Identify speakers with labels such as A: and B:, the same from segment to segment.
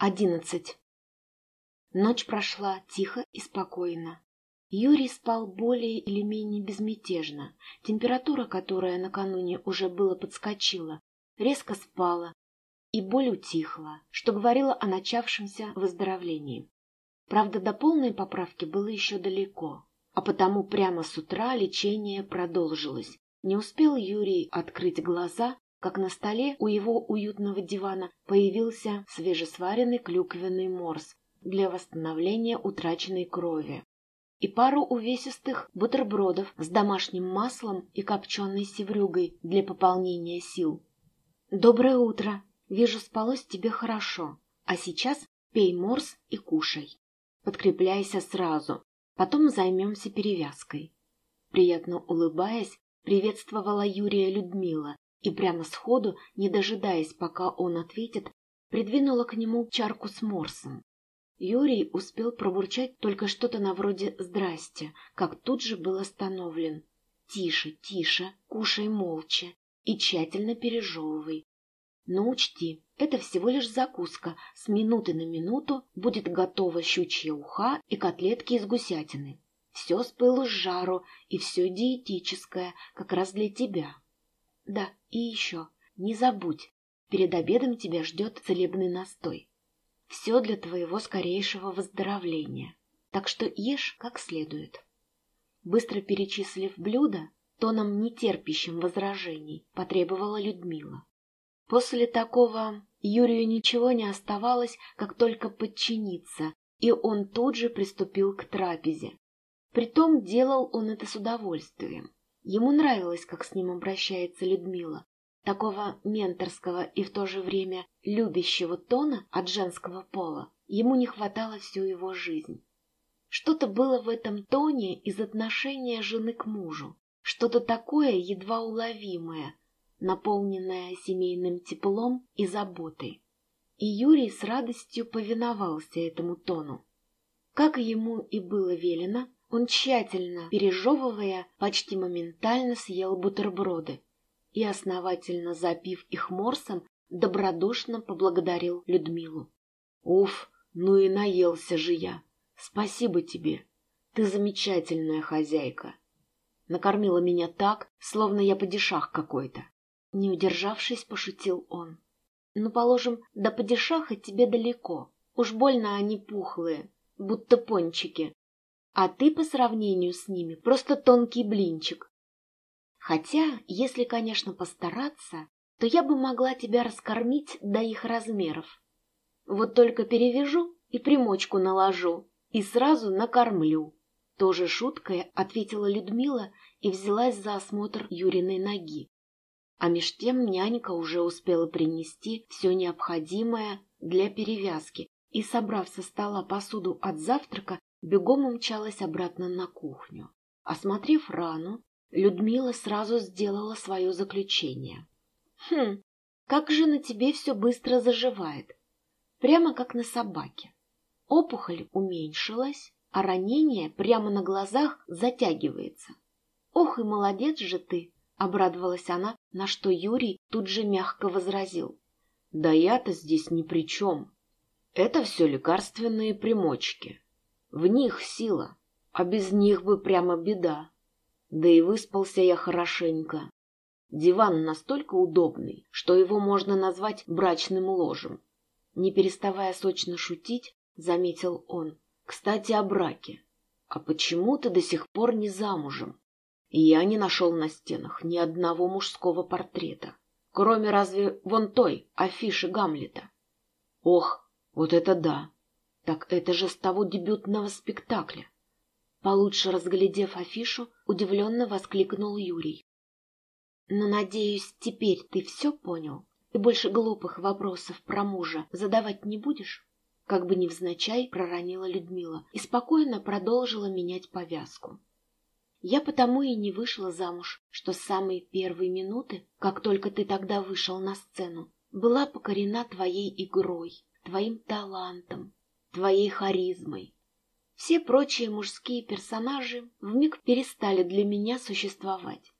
A: Одиннадцать. Ночь прошла тихо и спокойно. Юрий спал более или менее безмятежно. Температура, которая накануне уже было подскочила, резко спала, и боль утихла, что говорило о начавшемся выздоровлении. Правда, до полной поправки было еще далеко, а потому прямо с утра лечение продолжилось. Не успел Юрий открыть глаза, как на столе у его уютного дивана появился свежесваренный клюквенный морс для восстановления утраченной крови и пару увесистых бутербродов с домашним маслом и копченой севрюгой для пополнения сил. «Доброе утро! Вижу, спалось тебе хорошо. А сейчас пей морс и кушай. Подкрепляйся сразу, потом займемся перевязкой». Приятно улыбаясь, приветствовала Юрия Людмила и прямо сходу, не дожидаясь, пока он ответит, придвинула к нему чарку с морсом. Юрий успел пробурчать только что-то на вроде «здрасте», как тут же был остановлен. «Тише, тише, кушай молча и тщательно пережевывай. Но учти, это всего лишь закуска, с минуты на минуту будет готова щучья уха и котлетки из гусятины. Все с пылу с жару и все диетическое, как раз для тебя». Да, и еще, не забудь, перед обедом тебя ждет целебный настой. Все для твоего скорейшего выздоровления, так что ешь как следует. Быстро перечислив блюда, тоном нетерпящим возражений, потребовала Людмила. После такого Юрию ничего не оставалось, как только подчиниться, и он тут же приступил к трапезе. Притом делал он это с удовольствием. Ему нравилось, как с ним обращается Людмила. Такого менторского и в то же время любящего тона от женского пола ему не хватало всю его жизнь. Что-то было в этом тоне из отношения жены к мужу, что-то такое едва уловимое, наполненное семейным теплом и заботой. И Юрий с радостью повиновался этому тону. Как ему и было велено, он тщательно, пережевывая, почти моментально съел бутерброды и, основательно запив их морсом, добродушно поблагодарил Людмилу. «Уф, ну и наелся же я! Спасибо тебе! Ты замечательная хозяйка!» Накормила меня так, словно я падишах какой-то. Не удержавшись, пошутил он. «Ну, положим, до падишаха тебе далеко. Уж больно они пухлые, будто пончики а ты по сравнению с ними просто тонкий блинчик. Хотя, если, конечно, постараться, то я бы могла тебя раскормить до их размеров. Вот только перевяжу и примочку наложу, и сразу накормлю. Тоже шуткой ответила Людмила и взялась за осмотр Юриной ноги. А меж тем нянька уже успела принести все необходимое для перевязки и, собрав со стола посуду от завтрака, бегом умчалась обратно на кухню. Осмотрев рану, Людмила сразу сделала свое заключение. «Хм, как же на тебе все быстро заживает. Прямо как на собаке. Опухоль уменьшилась, а ранение прямо на глазах затягивается. Ох и молодец же ты!» — обрадовалась она, на что Юрий тут же мягко возразил. «Да я-то здесь ни при чем. Это все лекарственные примочки. В них сила, а без них бы прямо беда. Да и выспался я хорошенько. Диван настолько удобный, что его можно назвать брачным ложем. Не переставая сочно шутить, заметил он. Кстати, о браке. А почему ты до сих пор не замужем? я не нашел на стенах ни одного мужского портрета, кроме разве вон той афиши Гамлета. Ох, вот это да! Так это же с того дебютного спектакля. Получше разглядев афишу, удивленно воскликнул Юрий. Но, «Ну, надеюсь, теперь ты все понял и больше глупых вопросов про мужа задавать не будешь? Как бы невзначай проронила Людмила и спокойно продолжила менять повязку. Я потому и не вышла замуж, что с самой первой минуты, как только ты тогда вышел на сцену, была покорена твоей игрой, твоим талантом, твоей харизмой. Все прочие мужские персонажи вмиг перестали для меня существовать.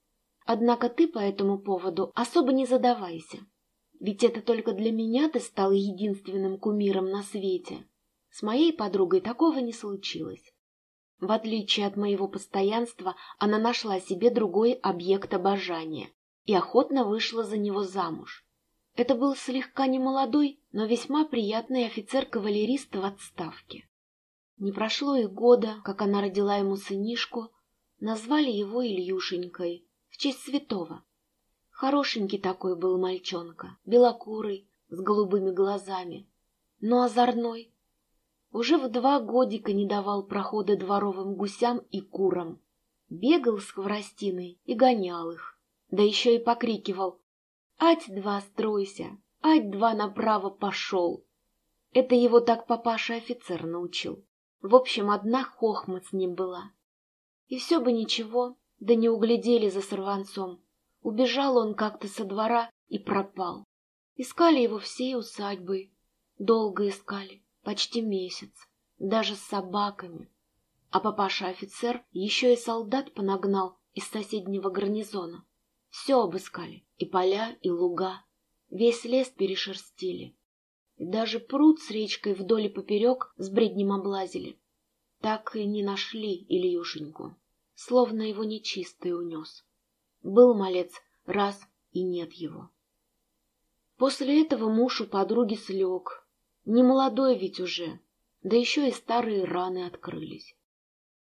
A: Однако ты по этому поводу особо не задавайся. Ведь это только для меня ты стал единственным кумиром на свете. С моей подругой такого не случилось. В отличие от моего постоянства, она нашла себе другой объект обожания и охотно вышла за него замуж. Это был слегка немолодой, но весьма приятный офицер-кавалерист в отставке. Не прошло и года, как она родила ему сынишку, назвали его Ильюшенькой, в честь святого. Хорошенький такой был мальчонка, белокурый, с голубыми глазами, но озорной. Уже в два годика не давал прохода дворовым гусям и курам. Бегал с хворостиной и гонял их, да еще и покрикивал «Ать-два, стройся! Ать-два направо пошел!» Это его так папаша-офицер научил. В общем, одна хохма с ним была. И все бы ничего, да не углядели за сорванцом. Убежал он как-то со двора и пропал. Искали его всей усадьбой. Долго искали, почти месяц, даже с собаками. А папаша-офицер еще и солдат понагнал из соседнего гарнизона. Все обыскали, и поля, и луга. Весь лес перешерстили. И даже пруд с речкой вдоль и поперек с бреднем облазили. Так и не нашли Ильюшеньку, словно его нечистый унес. Был малец раз и нет его. После этого муж у подруги слег. Не молодой ведь уже, да еще и старые раны открылись.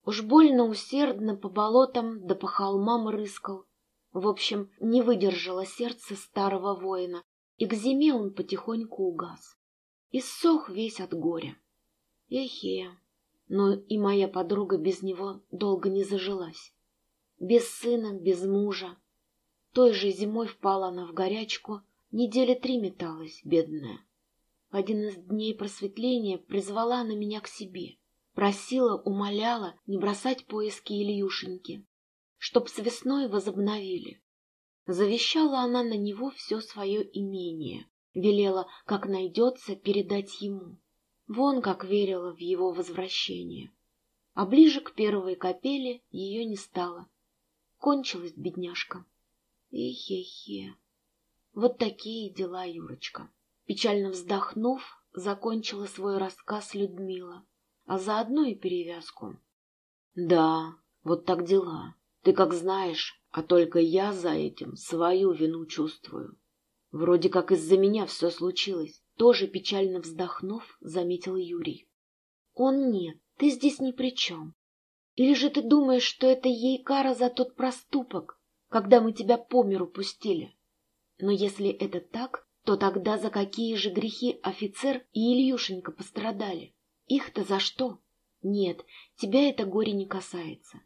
A: Уж больно усердно по болотам да по холмам рыскал, в общем, не выдержало сердце старого воина, и к зиме он потихоньку угас. Иссох весь от горя. Эхе, но и моя подруга без него долго не зажилась. Без сына, без мужа. Той же зимой впала она в горячку, недели три металась, бедная. В один из дней просветления призвала она меня к себе. Просила, умоляла не бросать поиски Ильюшеньки чтоб с весной возобновили. Завещала она на него все свое имение, велела, как найдется, передать ему. Вон как верила в его возвращение. А ближе к первой капели ее не стало. Кончилась бедняжка. Эхе-хе. Вот такие дела, Юрочка. Печально вздохнув, закончила свой рассказ Людмила, а заодно и перевязку. Да, вот так дела. Ты как знаешь, а только я за этим свою вину чувствую. Вроде как из-за меня все случилось. Тоже печально вздохнув, заметил Юрий. Он нет, ты здесь ни при чем. Или же ты думаешь, что это ей кара за тот проступок, когда мы тебя по миру пустили? Но если это так, то тогда за какие же грехи офицер и Ильюшенька пострадали? Их-то за что? Нет, тебя это горе не касается.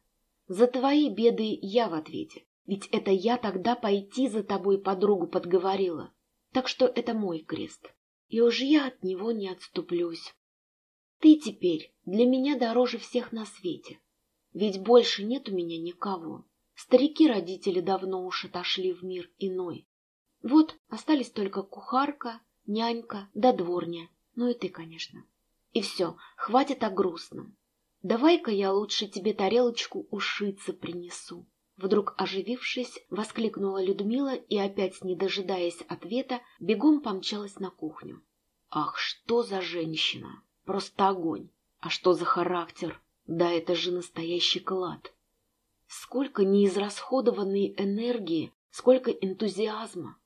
A: За твои беды я в ответе, ведь это я тогда пойти за тобой подругу подговорила. Так что это мой крест, и уж я от него не отступлюсь. Ты теперь для меня дороже всех на свете, ведь больше нет у меня никого. Старики-родители давно уж отошли в мир иной. Вот остались только кухарка, нянька да дворня, ну и ты, конечно. И все, хватит о грустном. Давай-ка я лучше тебе тарелочку ушицы принесу. Вдруг оживившись, воскликнула Людмила и, опять не дожидаясь ответа, бегом помчалась на кухню. Ах, что за женщина! Просто огонь! А что за характер? Да это же настоящий клад! Сколько неизрасходованной энергии, сколько энтузиазма!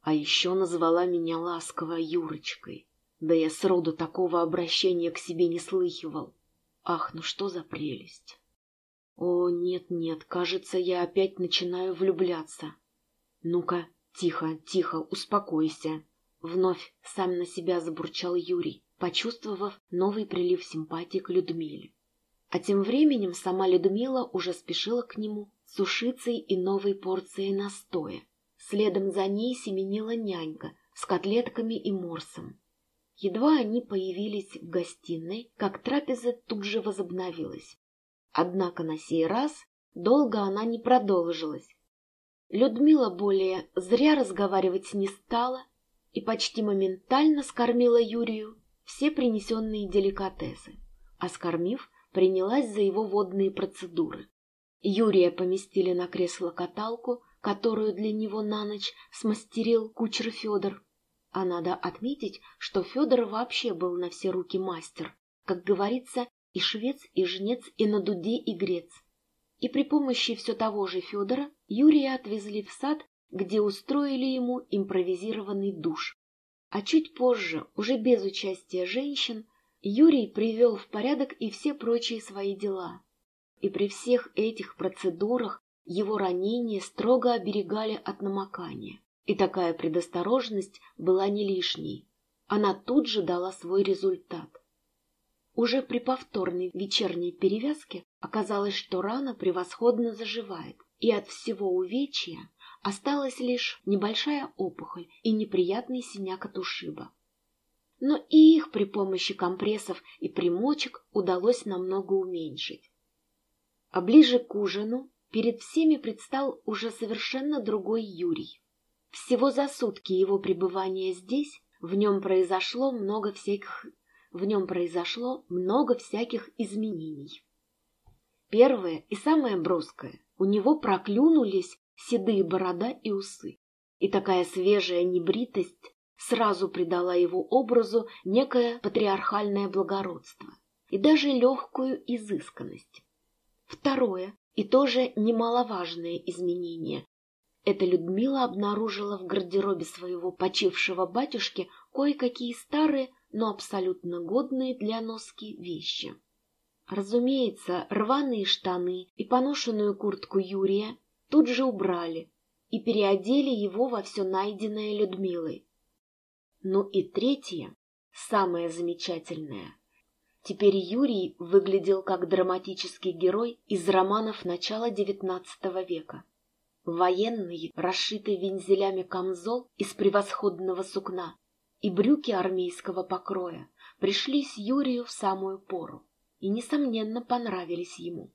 A: А еще назвала меня ласково Юрочкой. Да я сроду такого обращения к себе не слыхивал. Ах, ну что за прелесть! О, нет-нет, кажется, я опять начинаю влюбляться. Ну-ка, тихо, тихо, успокойся. Вновь сам на себя забурчал Юрий, почувствовав новый прилив симпатии к Людмиле. А тем временем сама Людмила уже спешила к нему с ушицей и новой порцией настоя. Следом за ней семенила нянька с котлетками и морсом. Едва они появились в гостиной, как трапеза тут же возобновилась. Однако на сей раз долго она не продолжилась. Людмила более зря разговаривать не стала и почти моментально скормила Юрию все принесенные деликатесы, а скормив, принялась за его водные процедуры. Юрия поместили на кресло-каталку, которую для него на ночь смастерил кучер Федор, А надо отметить, что Федор вообще был на все руки мастер, как говорится, и швец, и жнец, и на дуде, и грец. И при помощи все того же Федора Юрия отвезли в сад, где устроили ему импровизированный душ. А чуть позже, уже без участия женщин, Юрий привел в порядок и все прочие свои дела. И при всех этих процедурах его ранения строго оберегали от намокания. И такая предосторожность была не лишней. Она тут же дала свой результат. Уже при повторной вечерней перевязке оказалось, что рана превосходно заживает, и от всего увечья осталась лишь небольшая опухоль и неприятный синяк от ушиба. Но и их при помощи компрессов и примочек удалось намного уменьшить. А ближе к ужину перед всеми предстал уже совершенно другой Юрий. Всего за сутки его пребывания здесь в нем произошло много всяких в нем произошло много всяких изменений. Первое и самое броское – у него проклюнулись седые борода и усы, и такая свежая небритость сразу придала его образу некое патриархальное благородство и даже легкую изысканность. Второе и тоже немаловажное изменение это Людмила обнаружила в гардеробе своего почившего батюшки кое-какие старые, но абсолютно годные для носки вещи. Разумеется, рваные штаны и поношенную куртку Юрия тут же убрали и переодели его во все найденное Людмилой. Ну и третье, самое замечательное. Теперь Юрий выглядел как драматический герой из романов начала XIX века. Военный, расшитый вензелями камзол из превосходного сукна и брюки армейского покроя пришлись Юрию в самую пору и, несомненно, понравились ему.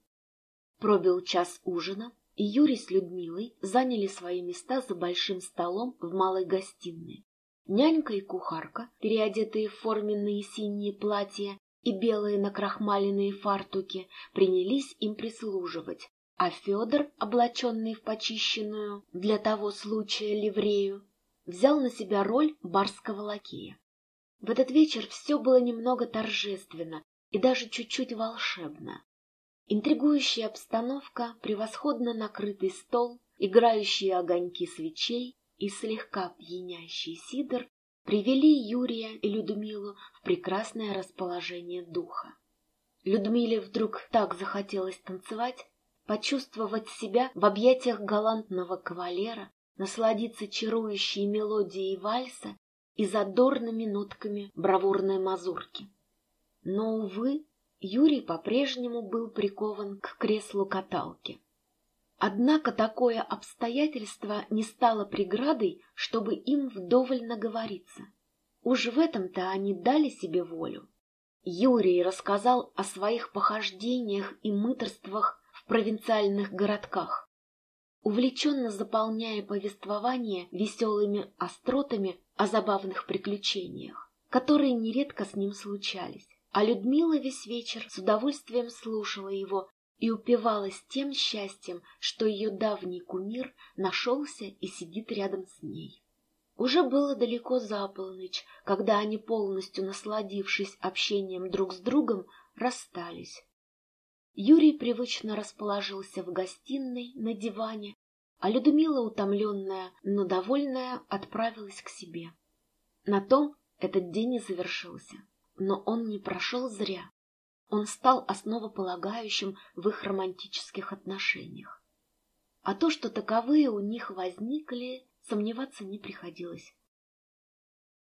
A: Пробил час ужина, и Юрий с Людмилой заняли свои места за большим столом в малой гостиной. Нянька и кухарка, переодетые в форменные синие платья и белые накрахмаленные фартуки, принялись им прислуживать, а Федор, облаченный в почищенную для того случая ливрею, взял на себя роль барского лакея. В этот вечер все было немного торжественно и даже чуть-чуть волшебно. Интригующая обстановка, превосходно накрытый стол, играющие огоньки свечей и слегка пьянящий сидр привели Юрия и Людмилу в прекрасное расположение духа. Людмиле вдруг так захотелось танцевать, почувствовать себя в объятиях галантного кавалера, насладиться чарующей мелодией вальса и задорными нотками бравурной мазурки. Но, увы, Юрий по-прежнему был прикован к креслу каталки. Однако такое обстоятельство не стало преградой, чтобы им вдоволь наговориться. Уж в этом-то они дали себе волю. Юрий рассказал о своих похождениях и мыторствах провинциальных городках. Увлеченно заполняя повествование веселыми остротами о забавных приключениях, которые нередко с ним случались. А Людмила весь вечер с удовольствием слушала его и упивалась тем счастьем, что ее давний кумир нашелся и сидит рядом с ней. Уже было далеко за полночь, когда они, полностью насладившись общением друг с другом, расстались. Юрий привычно расположился в гостиной на диване, а Людмила, утомленная, но довольная, отправилась к себе. На том этот день и завершился, но он не прошел зря. Он стал основополагающим в их романтических отношениях. А то, что таковые у них возникли, сомневаться не приходилось.